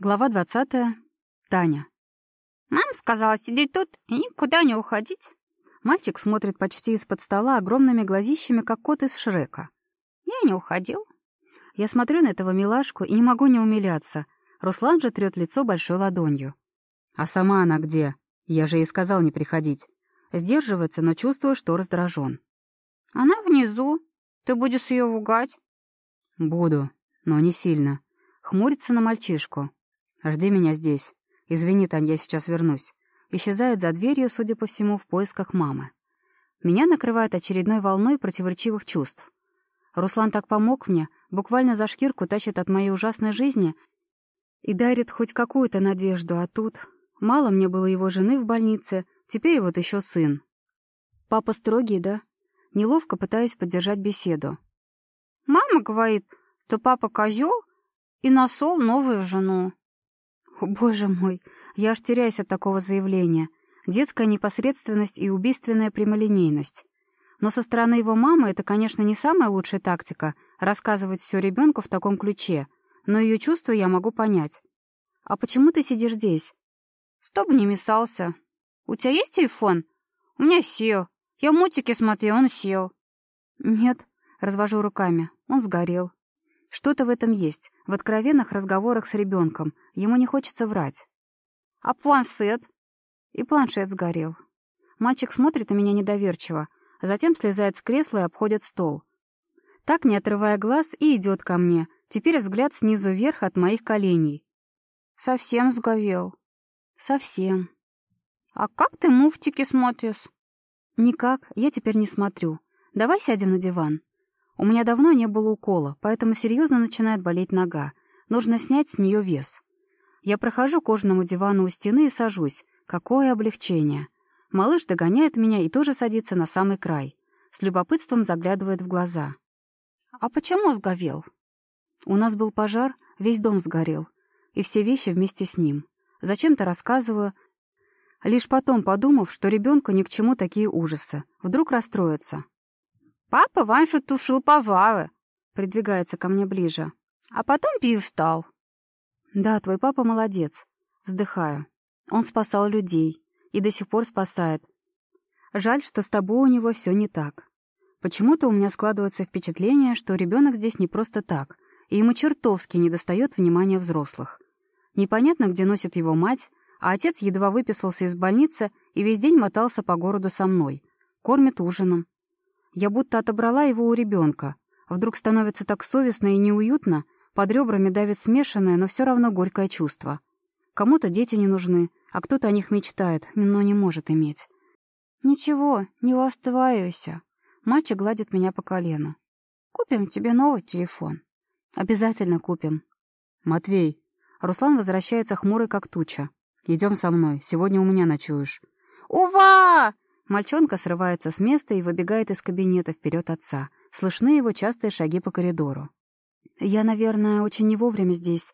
Глава 20. Таня. Мама сказала сидеть тут и никуда не уходить. Мальчик смотрит почти из-под стола огромными глазищами, как кот из Шрека. Я не уходил. Я смотрю на этого милашку и не могу не умиляться. Руслан же трет лицо большой ладонью. А сама она где? Я же ей сказал не приходить. Сдерживается, но чувствую, что раздражен. Она внизу. Ты будешь ее ругать? Буду, но не сильно. Хмурится на мальчишку. «Жди меня здесь. Извини, Тань, я сейчас вернусь». Исчезает за дверью, судя по всему, в поисках мамы. Меня накрывает очередной волной противоречивых чувств. Руслан так помог мне, буквально за шкирку тащит от моей ужасной жизни и дарит хоть какую-то надежду, а тут... Мало мне было его жены в больнице, теперь вот еще сын. Папа строгий, да? Неловко пытаюсь поддержать беседу. Мама говорит, что папа козел и насол новую жену. О, боже мой, я аж теряюсь от такого заявления. Детская непосредственность и убийственная прямолинейность. Но со стороны его мамы это, конечно, не самая лучшая тактика — рассказывать все ребенку в таком ключе, но ее чувства я могу понять. «А почему ты сидишь здесь?» «Чтоб не мешался. У тебя есть телефон?» «У меня сел. Я мультики смотрел, он сел». «Нет», — развожу руками, — он сгорел. Что-то в этом есть, в откровенных разговорах с ребенком. Ему не хочется врать. «А планшет?» И планшет сгорел. Мальчик смотрит на меня недоверчиво, а затем слезает с кресла и обходит стол. Так, не отрывая глаз, и идет ко мне. Теперь взгляд снизу вверх от моих коленей. «Совсем сговел?» «Совсем». «А как ты муфтики смотришь?» «Никак, я теперь не смотрю. Давай сядем на диван». У меня давно не было укола, поэтому серьезно начинает болеть нога. Нужно снять с нее вес. Я прохожу к кожаному дивану у стены и сажусь. Какое облегчение. Малыш догоняет меня и тоже садится на самый край. С любопытством заглядывает в глаза. «А почему сговел?» «У нас был пожар, весь дом сгорел. И все вещи вместе с ним. Зачем-то рассказываю, лишь потом подумав, что ребенку ни к чему такие ужасы. Вдруг расстроится. Папа раньше тушил пожары, придвигается ко мне ближе. А потом перестал. Да, твой папа молодец. Вздыхаю. Он спасал людей и до сих пор спасает. Жаль, что с тобой у него все не так. Почему-то у меня складывается впечатление, что ребенок здесь не просто так, и ему чертовски недостает внимания взрослых. Непонятно, где носит его мать, а отец едва выписался из больницы и весь день мотался по городу со мной. Кормит ужином, я будто отобрала его у ребенка. Вдруг становится так совестно и неуютно, под ребрами давит смешанное, но все равно горькое чувство. Кому-то дети не нужны, а кто-то о них мечтает, но не может иметь. «Ничего, не ластывайся». Мальчик гладит меня по колену. «Купим тебе новый телефон». «Обязательно купим». «Матвей». Руслан возвращается хмурый, как туча. «Идем со мной, сегодня у меня ночуешь». «Ува!» Мальчонка срывается с места и выбегает из кабинета вперед отца. Слышны его частые шаги по коридору. «Я, наверное, очень не вовремя здесь.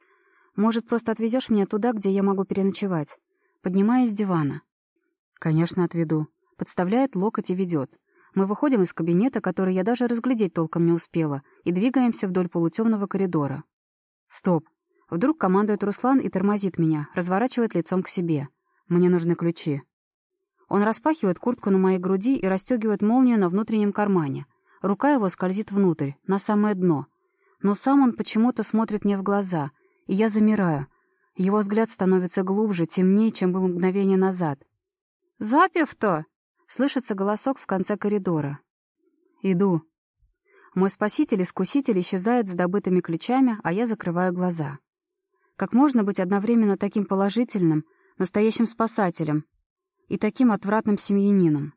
Может, просто отвезешь меня туда, где я могу переночевать?» Поднимаясь с дивана. «Конечно, отведу». Подставляет локоть и ведет. Мы выходим из кабинета, который я даже разглядеть толком не успела, и двигаемся вдоль полутемного коридора. «Стоп!» Вдруг командует Руслан и тормозит меня, разворачивает лицом к себе. «Мне нужны ключи». Он распахивает куртку на моей груди и расстегивает молнию на внутреннем кармане. Рука его скользит внутрь, на самое дно. Но сам он почему-то смотрит мне в глаза, и я замираю. Его взгляд становится глубже, темнее, чем был мгновение назад. «Запев-то!» — слышится голосок в конце коридора. «Иду». Мой спаситель-искуситель исчезает с добытыми ключами, а я закрываю глаза. Как можно быть одновременно таким положительным, настоящим спасателем, и таким отвратным семьянином.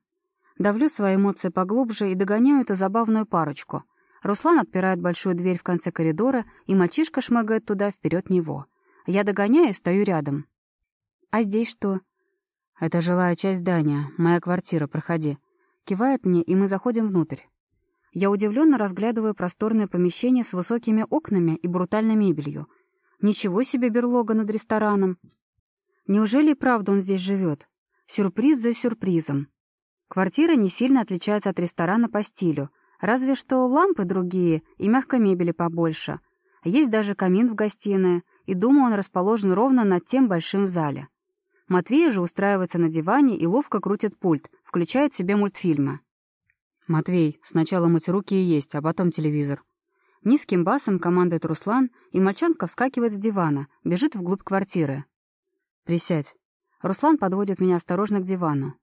Давлю свои эмоции поглубже и догоняю эту забавную парочку. Руслан отпирает большую дверь в конце коридора, и мальчишка шмыгает туда вперед него. Я догоняю и стою рядом. «А здесь что?» «Это жилая часть здания. Моя квартира, проходи». Кивает мне, и мы заходим внутрь. Я удивленно разглядываю просторное помещение с высокими окнами и брутальной мебелью. Ничего себе берлога над рестораном. Неужели и правда он здесь живет? Сюрприз за сюрпризом. Квартира не сильно отличается от ресторана по стилю, разве что лампы другие и мягкой мебели побольше. Есть даже камин в гостиной, и, думаю, он расположен ровно над тем большим зале. Матвей же устраивается на диване и ловко крутит пульт, включает себе мультфильмы. «Матвей, сначала мыть руки и есть, а потом телевизор». Низким басом командует Руслан, и мальчонка вскакивает с дивана, бежит вглубь квартиры. «Присядь». Руслан подводит меня осторожно к дивану.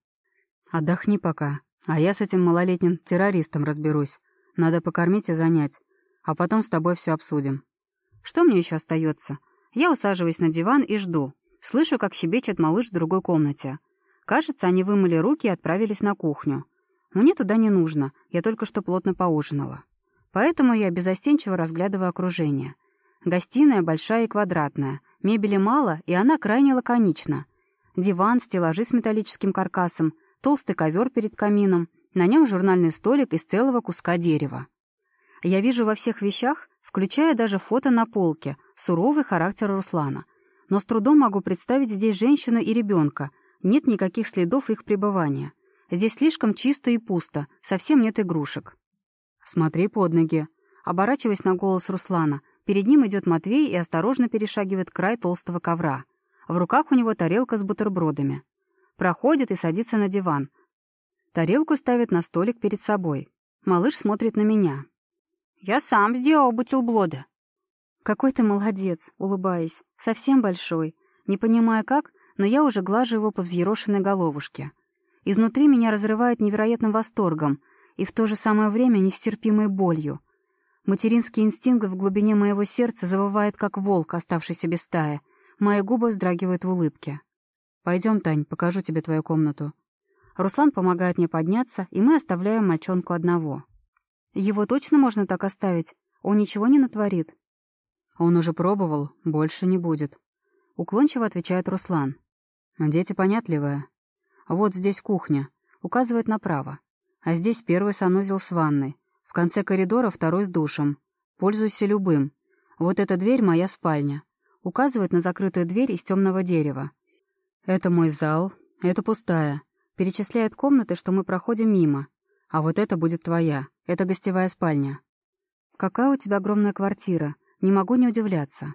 «Отдохни пока, а я с этим малолетним террористом разберусь. Надо покормить и занять, а потом с тобой все обсудим». Что мне еще остается? Я усаживаюсь на диван и жду. Слышу, как щебечет малыш в другой комнате. Кажется, они вымыли руки и отправились на кухню. Мне туда не нужно, я только что плотно поужинала. Поэтому я безостенчиво разглядываю окружение. Гостиная большая и квадратная, мебели мало, и она крайне лаконична. Диван, стеллажи с металлическим каркасом, толстый ковер перед камином, на нем журнальный столик из целого куска дерева. Я вижу во всех вещах, включая даже фото на полке, суровый характер Руслана. Но с трудом могу представить здесь женщину и ребенка. Нет никаких следов их пребывания. Здесь слишком чисто и пусто, совсем нет игрушек. «Смотри под ноги». Оборачиваясь на голос Руслана, перед ним идет Матвей и осторожно перешагивает край толстого ковра. В руках у него тарелка с бутербродами. Проходит и садится на диван. Тарелку ставит на столик перед собой. Малыш смотрит на меня. «Я сам сделал бутерброды». «Какой ты молодец», улыбаясь. «Совсем большой. Не понимая как, но я уже глажу его по взъерошенной головушке. Изнутри меня разрывает невероятным восторгом и в то же самое время нестерпимой болью. Материнский инстинкт в глубине моего сердца завывает, как волк, оставшийся без стаи. Мои губы вздрагивают в улыбке. «Пойдем, Тань, покажу тебе твою комнату». Руслан помогает мне подняться, и мы оставляем мальчонку одного. Его точно можно так оставить? Он ничего не натворит? Он уже пробовал, больше не будет. Уклончиво отвечает Руслан. Дети понятливые. Вот здесь кухня. Указывает направо. А здесь первый санузел с ванной. В конце коридора второй с душем. Пользуйся любым. Вот эта дверь — моя спальня. Указывает на закрытую дверь из темного дерева. Это мой зал, это пустая. Перечисляет комнаты, что мы проходим мимо. А вот это будет твоя. Это гостевая спальня. Какая у тебя огромная квартира. Не могу не удивляться.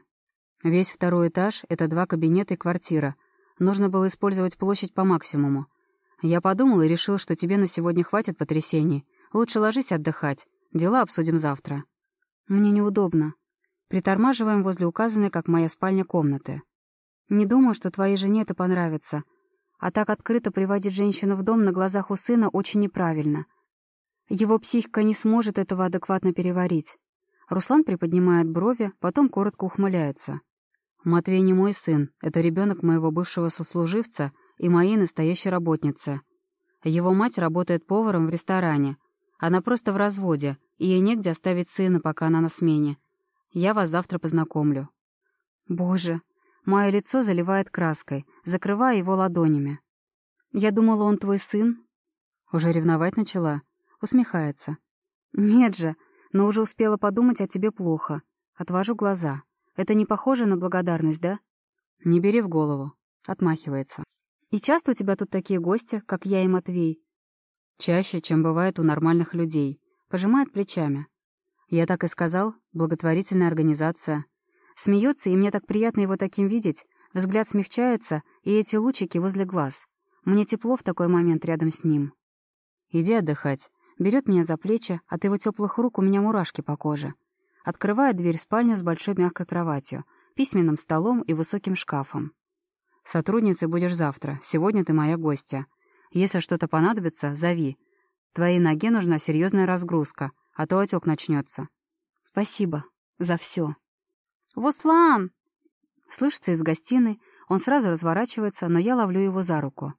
Весь второй этаж — это два кабинета и квартира — Нужно было использовать площадь по максимуму. Я подумал и решил, что тебе на сегодня хватит потрясений. Лучше ложись отдыхать. Дела обсудим завтра. Мне неудобно. Притормаживаем возле указанной, как моя спальня, комнаты. Не думаю, что твоей жене это понравится. А так открыто приводить женщину в дом на глазах у сына очень неправильно. Его психика не сможет этого адекватно переварить. Руслан приподнимает брови, потом коротко ухмыляется. Матвей не мой сын, это ребенок моего бывшего сослуживца и моей настоящей работницы. Его мать работает поваром в ресторане. Она просто в разводе, и ей негде оставить сына, пока она на смене. Я вас завтра познакомлю». «Боже!» Мое лицо заливает краской, закрывая его ладонями. «Я думала, он твой сын?» Уже ревновать начала. Усмехается. «Нет же, но уже успела подумать о тебе плохо. Отвожу глаза. Это не похоже на благодарность, да? Не бери в голову. Отмахивается. И часто у тебя тут такие гости, как я и Матвей? Чаще, чем бывает у нормальных людей. Пожимает плечами. Я так и сказал, благотворительная организация. Смеется, и мне так приятно его таким видеть. Взгляд смягчается, и эти лучики возле глаз. Мне тепло в такой момент рядом с ним. Иди отдыхать. Берет меня за плечи, от его теплых рук у меня мурашки по коже. Открывает дверь в спальню с большой мягкой кроватью, письменным столом и высоким шкафом. «Сотрудницей будешь завтра. Сегодня ты моя гостья. Если что-то понадобится, зови. Твоей ноге нужна серьезная разгрузка, а то отек начнется. «Спасибо за все. «Вослан!» Слышится из гостиной, он сразу разворачивается, но я ловлю его за руку.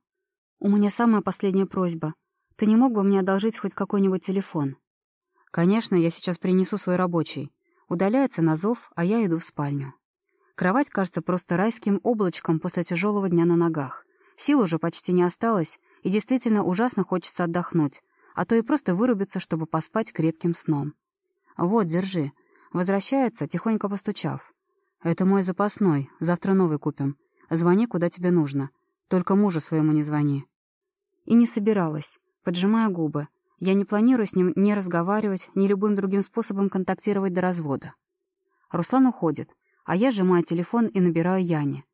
«У меня самая последняя просьба. Ты не мог бы мне одолжить хоть какой-нибудь телефон?» «Конечно, я сейчас принесу свой рабочий». Удаляется на зов, а я иду в спальню. Кровать кажется просто райским облачком после тяжелого дня на ногах. Сил уже почти не осталось, и действительно ужасно хочется отдохнуть, а то и просто вырубиться, чтобы поспать крепким сном. «Вот, держи». Возвращается, тихонько постучав. «Это мой запасной, завтра новый купим. Звони, куда тебе нужно. Только мужу своему не звони». И не собиралась, поджимая губы. Я не планирую с ним ни разговаривать, ни любым другим способом контактировать до развода. Руслан уходит, А я сжимаю телефон и набираю Яне.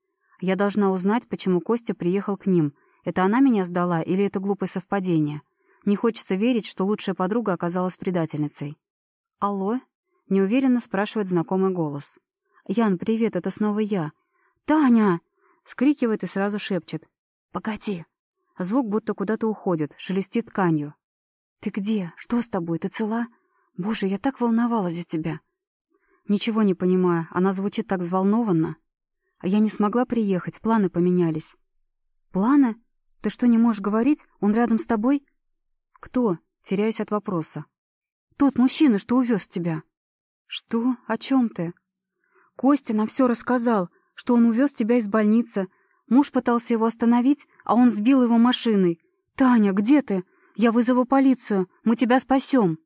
Я должна узнать, почему Костя приехал к ним. Это она меня сдала или это глупое совпадение? Не хочется верить, что лучшая подруга оказалась предательницей. «Алло?» — неуверенно спрашивает знакомый голос. «Ян, привет, это снова я». «Таня!» — скрикивает и сразу шепчет. «Погоди!» Звук будто куда-то уходит, шелестит тканью. «Ты где? Что с тобой? Ты цела? Боже, я так волновалась за тебя!» Ничего не понимаю, она звучит так взволнованно. Я не смогла приехать, планы поменялись. «Планы? Ты что, не можешь говорить? Он рядом с тобой?» «Кто?» — теряюсь от вопроса. «Тот мужчина, что увез тебя». «Что? О чем ты?» «Костя нам все рассказал, что он увез тебя из больницы. Муж пытался его остановить, а он сбил его машиной. Таня, где ты? Я вызову полицию, мы тебя спасем».